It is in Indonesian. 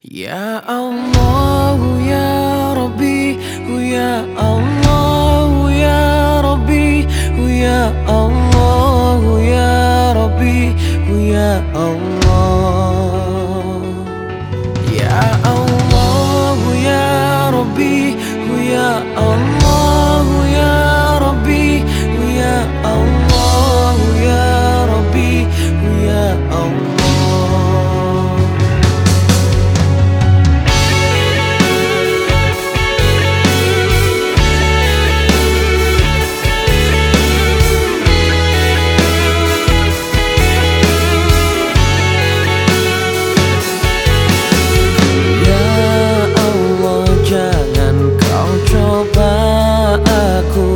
Ya Allah, ya Rabbi, ya Allah, ya Rabbi, ya Allah, ya Rabbi, ya Allah. Ya Allah, ya Rabbi, ya Allah. aku